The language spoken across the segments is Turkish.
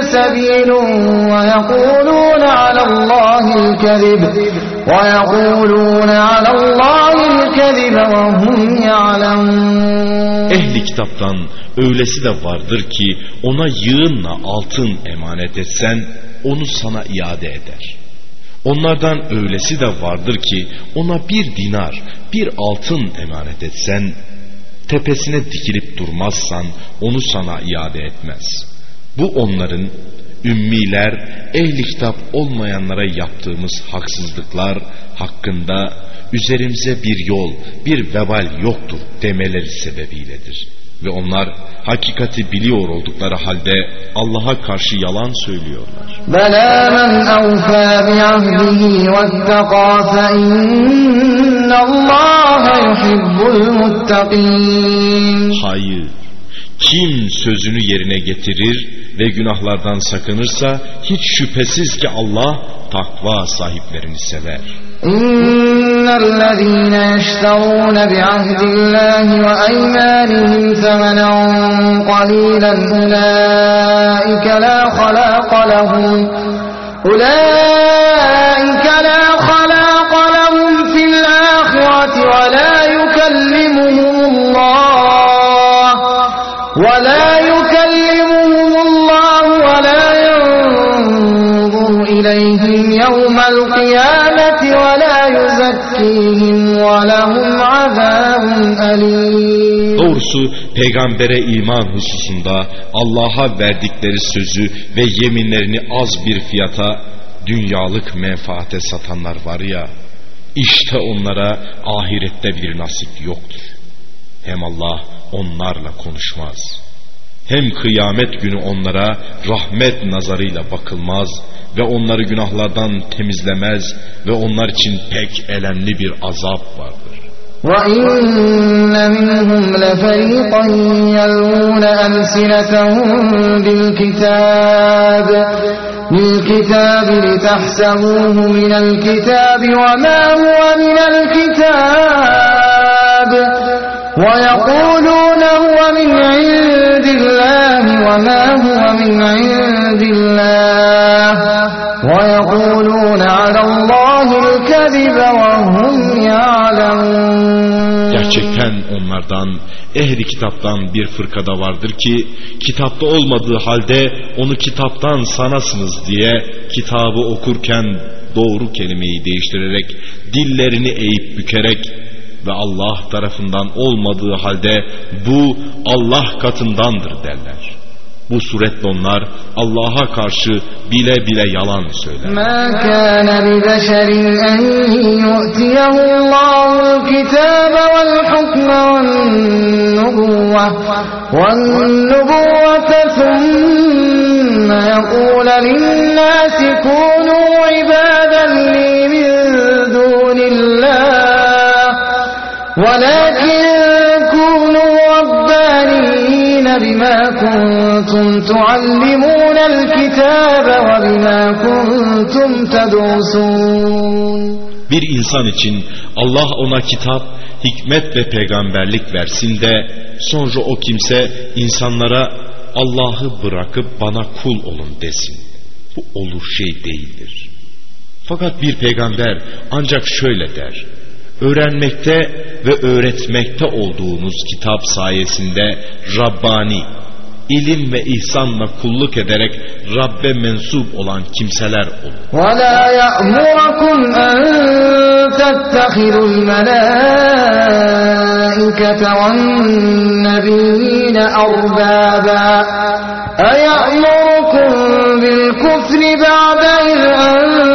سبيل ويقولون على الله الكذب ويقولون على الله الكذب وهم يعلمون Ehli kitaptan öylesi de vardır ki ona yığınla altın emanet etsen onu sana iade eder. Onlardan öylesi de vardır ki ona bir dinar, bir altın emanet etsen, tepesine dikilip durmazsan onu sana iade etmez. Bu onların ümmiler, ehli kitap olmayanlara yaptığımız haksızlıklar hakkında üzerimize bir yol, bir vebal yoktur demeleri sebebiyledir. Ve onlar hakikati biliyor oldukları halde Allah'a karşı yalan söylüyorlar. Bela men evfâ bi'ahdihi vettekâ fe innallâhe yuhibbul muttakîn. Hayır, kim sözünü yerine getirir ve günahlardan sakınırsa hiç şüphesiz ki Allah takva sahiplerini sever. إن الذين يشترون بعهد الله وأيمانهم ثمنا قليلا أولئك لا خلاق لهم أولئك ينظر إليهم يوم القيامة ولا يزكيهم ولهم عذاب أليم Doğrusu peygambere iman hususunda Allah'a verdikleri sözü ve yeminlerini az bir fiyata dünyalık menfaate satanlar var ya işte onlara ahirette bir nasip yoktur. Hem Allah onlarla konuşmaz. Hem kıyamet günü onlara rahmet nazarıyla bakılmaz ve onları günahlardan temizlemez ve onlar için pek elemli bir azap vardır. وإن منهم لفريقا يلوون ألسنتهم بالكتاب بالكتاب لتحسبوه من الكتاب وما هو من الكتاب ويقولون هو من عند الله وما هو من عند الله ويقولون على الله الكذب وهم يعلمون Gerçekten onlardan ehli kitaptan bir fırkada vardır ki kitapta olmadığı halde onu kitaptan sanasınız diye kitabı okurken doğru kelimeyi değiştirerek dillerini eğip bükerek ve Allah tarafından olmadığı halde bu Allah katındandır derler. Bu suretle onlar Allah'a karşı bile bile yalan söyler. ما كان لبشر أن يؤتيه الله الكتاب والحكم والنبوة والنبوة ثم يقول للناس كونوا عبادا بما كنتم تعلمون الكتاب وبما كنتم تدرسون Bir insan için Allah ona kitap, hikmet ve peygamberlik versin de sonra o kimse insanlara Allah'ı bırakıp bana kul olun desin. Bu olur şey değildir. Fakat bir peygamber ancak şöyle der. Öğrenmekte ve öğretmekte olduğunuz kitap sayesinde Rabbani, ilim ve ihsanla kulluk ederek Rabbe mensup olan kimseler olun. ولا يأمركم أن تتخذوا الملائكة والنبيين أربابا أيأمركم بالكفر بعد إذ أنتم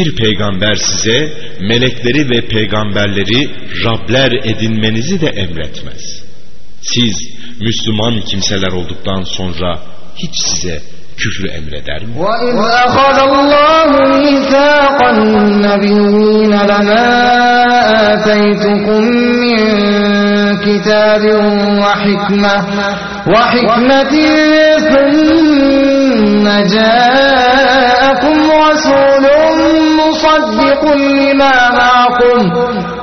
Bir peygamber size melekleri ve peygamberleri Rabler edinmenizi de emretmez. Siz Müslüman kimseler olduktan sonra hiç size küfrü emreder mi? وَإِذْ أَخَذَ اللَّهُ مِيثَاقَ النَّبِيِّينَ لَمَا آتَيْتُكُم مِّن كِتَابٍ وَحِكْمَةٍ وَحِكْمَةٍ ثُمَّ جَاءَكُمْ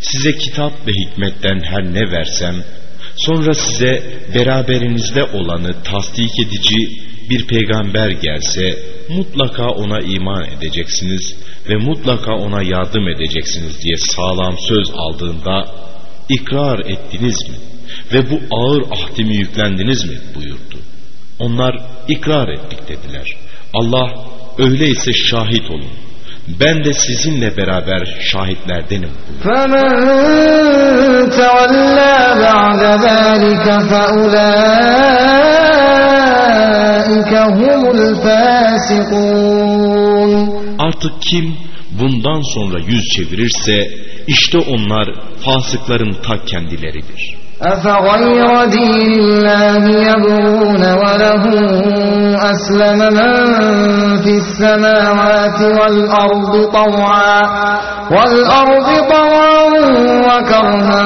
size kitap ve hikmetten her ne versem sonra size beraberinizde olanı tasdik edici bir peygamber gelse mutlaka ona iman edeceksiniz ve mutlaka ona yardım edeceksiniz diye sağlam söz aldığında ikrar ettiniz mi ve bu ağır ahdimi yüklendiniz mi buyurdu. Onlar ikrar ettik dediler. Allah öyleyse şahit olun. Ben de sizinle beraber şahitlerdenim. Artık kim bundan sonra yüz çevirirse işte onlar fasıkların ta kendileridir. أفغير دين الله يبغون وله أسلم من في السماوات والأرض طوعا والأرض طوعا وكرها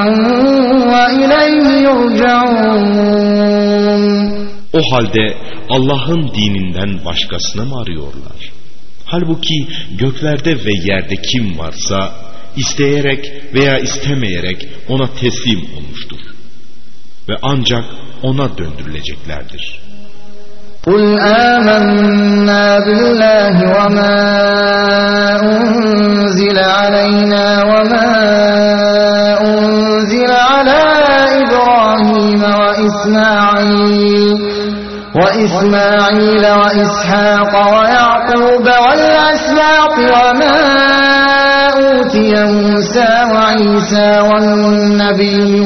وإليه يرجعون O halde Allah'ın dininden başkasını mı arıyorlar? Halbuki göklerde ve yerde kim varsa isteyerek veya istemeyerek ona teslim olmuştur. Ve ancak ona döndürüleceklerdir. قل آمنا بالله وما أنزل علينا وما أنزل على إبراهيم وإسماعيل وإسماعيل وإسحاق ويعقوب والأسباط وما أوتي موسى وعيسى والنبيون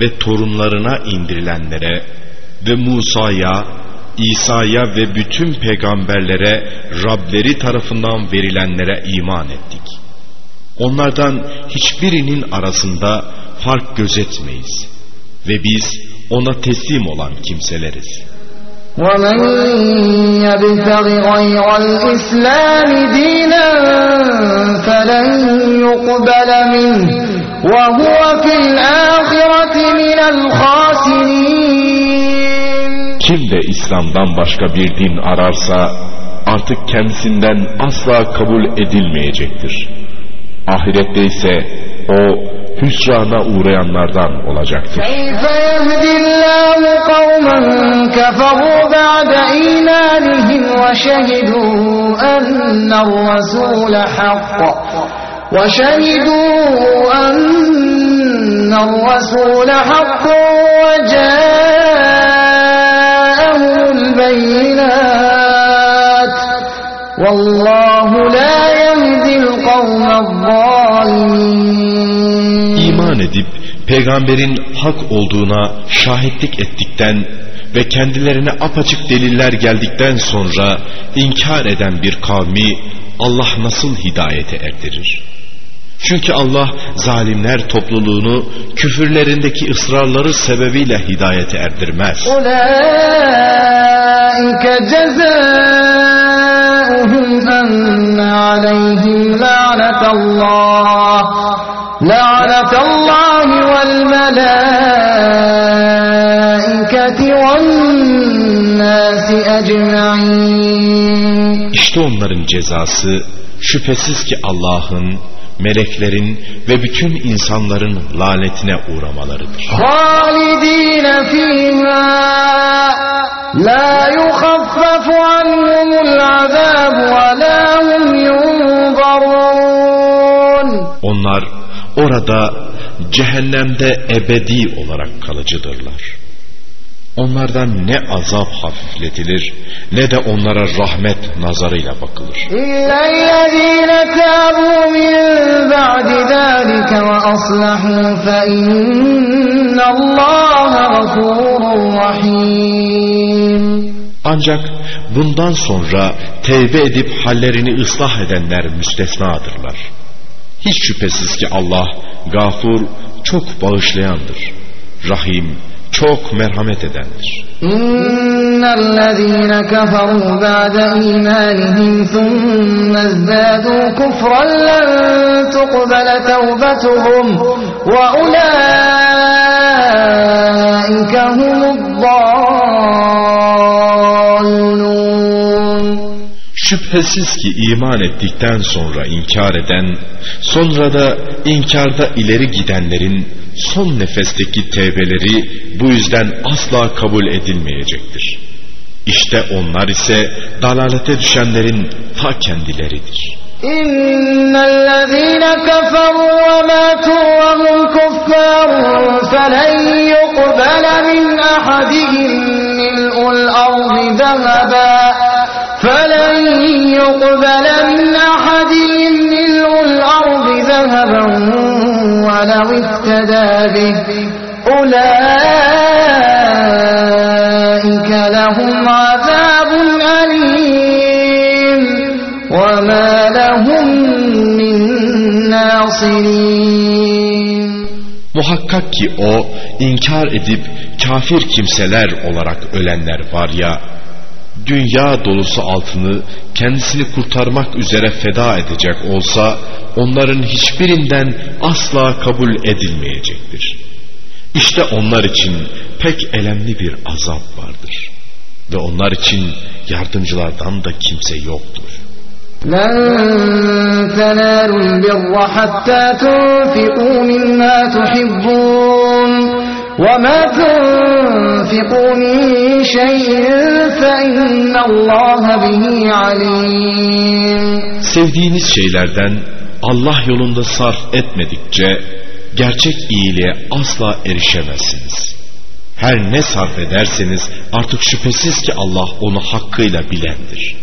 ve torunlarına indirilenlere ve Musa'ya, İsa'ya ve bütün peygamberlere Rableri tarafından verilenlere iman ettik. Onlardan hiçbirinin arasında fark gözetmeyiz ve biz ona teslim olan kimseleriz. ومن يبتغ غير الإسلام دينا فلن يقبل منه وهو في الآخرة من الخاسرين Kim de İslam'dan başka bir din ararsa artık kendisinden asla kabul edilmeyecektir. Ahirette ise o hüsrana uğrayanlardan olacaktır. كيف يهدي الله قوما كفروا بعد إيمانهم وشهدوا أن الرسول حق وشهدوا أن الرسول حق وجاءهم البينات والله لا يهدي القوم الظالمين İman edip peygamberin hak olduğuna şahitlik ettikten ve kendilerine apaçık deliller geldikten sonra inkar eden bir kavmi Allah nasıl hidayete erdirir? Çünkü Allah zalimler topluluğunu küfürlerindeki ısrarları sebebiyle hidayete erdirmez. Ulaike cezâuhum enne aleyhim lânetallah lânetallahi vel melâiketi vennâsi ecma'in. İşte onların cezası şüphesiz ki Allah'ın meleklerin ve bütün insanların lanetine uğramalarıdır. Onlar orada cehennemde ebedi olarak kalıcıdırlar. Onlardan ne azap hafifletilir ne de onlara rahmet nazarıyla bakılır. Ancak bundan sonra tevbe edip hallerini ıslah edenler müstesnadırlar. Hiç şüphesiz ki Allah gafur çok bağışlayandır. Rahim çok merhamet edendir. إن الذين كفروا بعد إيمانهم ثم ازدادوا كفرا لن تقبل توبتهم وأولئك هم Şüphesiz ki iman ettikten sonra inkar eden, sonra da inkarda ileri gidenlerin son nefesteki tevbeleri bu yüzden asla kabul edilmeyecektir. İşte onlar ise dalalete düşenlerin ta kendileridir. İnnellezîne keferû ve mâtû ve hum kuffâr felen yuqbele min ahadihim mil'ul ardı zehebâ فلن يقبل من أحدهم ملء الأرض ذهبا ولو افتدى به أولئك لهم عذاب أليم وما لهم من ناصرين Muhakkak ki o inkar edip kafir kimseler olarak ölenler var ya, dünya dolusu altını kendisini kurtarmak üzere feda edecek olsa onların hiçbirinden asla kabul edilmeyecektir. İşte onlar için pek elemli bir azap vardır. Ve onlar için yardımcılardan da kimse yoktur. لن تنالوا البر حتى تنفقوا مما تحبون وما تنفقوا من شيء فإن الله به عليم Sevdiğiniz şeylerden Allah yolunda sarf etmedikçe gerçek iyiliğe asla erişemezsiniz. Her ne sarf ederseniz artık şüphesiz ki Allah onu hakkıyla bilendir.